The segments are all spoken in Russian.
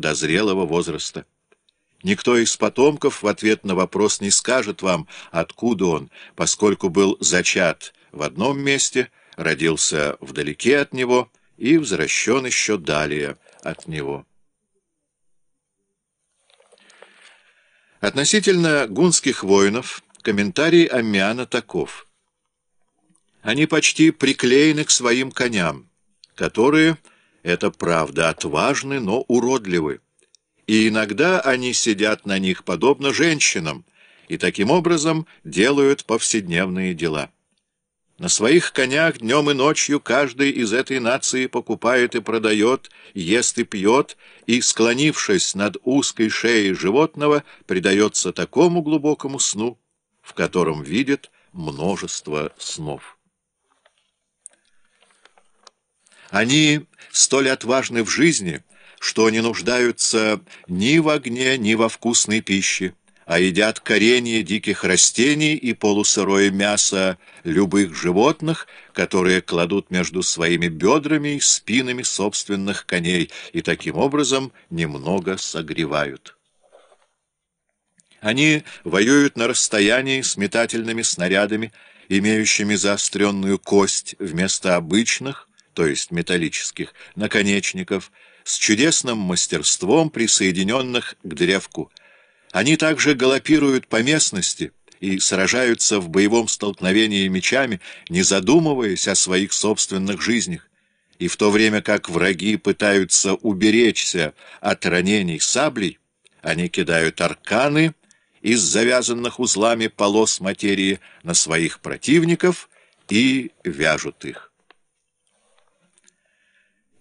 до зрелого возраста. Никто из потомков в ответ на вопрос не скажет вам, откуда он, поскольку был зачат в одном месте, родился вдалеке от него и возвращен еще далее от него. Относительно гунских воинов комментарий Аммиана таков. Они почти приклеены к своим коням, которые, это правда, отважны, но уродливы и иногда они сидят на них подобно женщинам и таким образом делают повседневные дела. На своих конях днем и ночью каждый из этой нации покупает и продает, ест и пьет, и, склонившись над узкой шеей животного, предается такому глубокому сну, в котором видит множество снов. Они столь отважны в жизни, что не нуждаются ни в огне, ни во вкусной пище, а едят коренья диких растений и полусырое мясо любых животных, которые кладут между своими бедрами и спинами собственных коней и таким образом немного согревают. Они воюют на расстоянии с метательными снарядами, имеющими заостренную кость вместо обычных, то есть металлических, наконечников, с чудесным мастерством присоединенных к древку. Они также галопируют по местности и сражаются в боевом столкновении мечами, не задумываясь о своих собственных жизнях. И в то время как враги пытаются уберечься от ранений саблей, они кидают арканы из завязанных узлами полос материи на своих противников и вяжут их.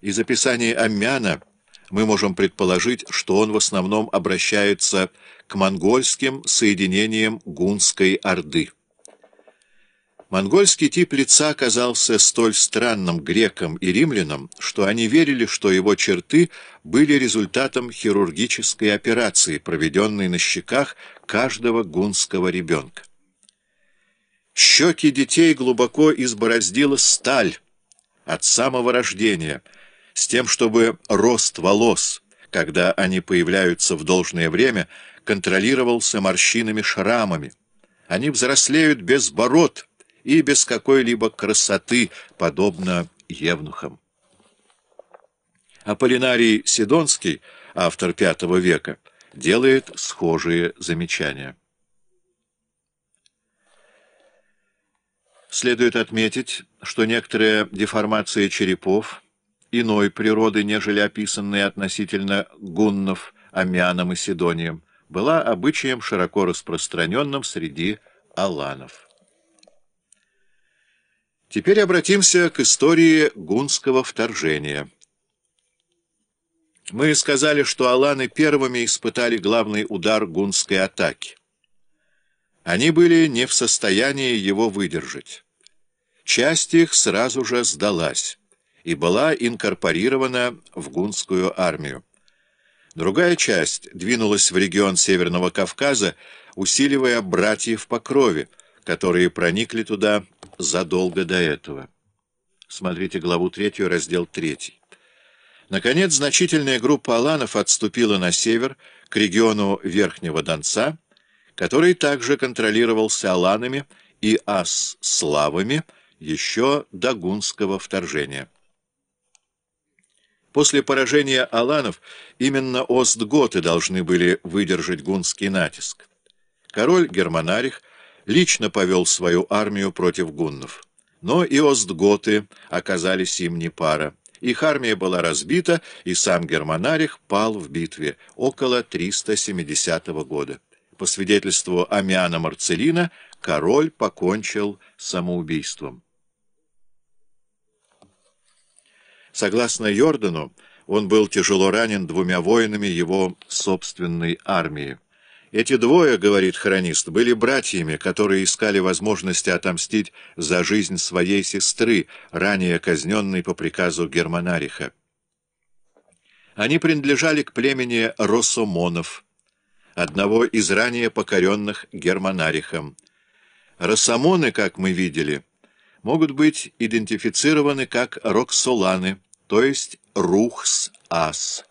Из описания Аммяна мы можем предположить, что он в основном обращается к монгольским соединениям гунской орды. Монгольский тип лица оказался столь странным грекам и римлянам, что они верили, что его черты были результатом хирургической операции, проведенной на щеках каждого гунского ребенка. Щеки детей глубоко избороздила сталь от самого рождения – с тем, чтобы рост волос, когда они появляются в должное время, контролировался морщинами-шрамами. Они взрослеют без бород и без какой-либо красоты, подобно евнухам. Аполлинарий Сидонский, автор V века, делает схожие замечания. Следует отметить, что некоторые деформации черепов – иной природы, нежели описанные относительно гуннов, амианом и сидонием, была обычаем широко распространенным среди аланов. Теперь обратимся к истории гунского вторжения. Мы сказали, что аланы первыми испытали главный удар гунской атаки. Они были не в состоянии его выдержать. Часть их сразу же сдалась и была инкорпорирована в гунскую армию. Другая часть двинулась в регион Северного Кавказа, усиливая братьев по крови, которые проникли туда задолго до этого. Смотрите главу 3, раздел 3. Наконец, значительная группа аланов отступила на север, к региону Верхнего Донца, который также контролировался аланами и ас-славами еще до гунского вторжения. После поражения аланов именно остготы должны были выдержать гунский натиск. Король Германарих лично повел свою армию против гуннов. Но и остготы оказались им не пара. Их армия была разбита, и сам Германарих пал в битве около 370 года. По свидетельству Амиана Марцелина, король покончил самоубийством. Согласно Йордану, он был тяжело ранен двумя воинами его собственной армии. Эти двое, говорит хронист, были братьями, которые искали возможности отомстить за жизнь своей сестры, ранее казненной по приказу Германариха. Они принадлежали к племени Росомонов, одного из ранее покоренных Германарихом. Росомоны, как мы видели, могут быть идентифицированы как роксоланы, то есть рухс-ас.